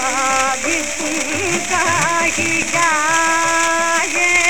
भागित गाई जाए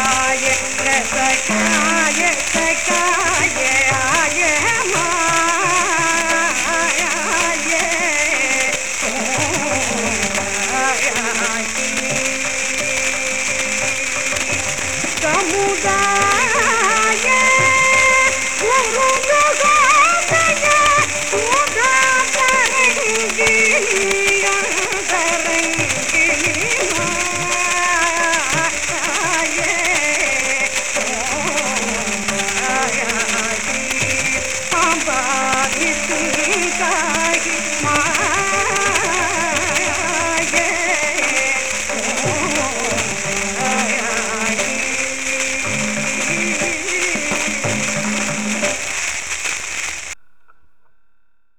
बारिश का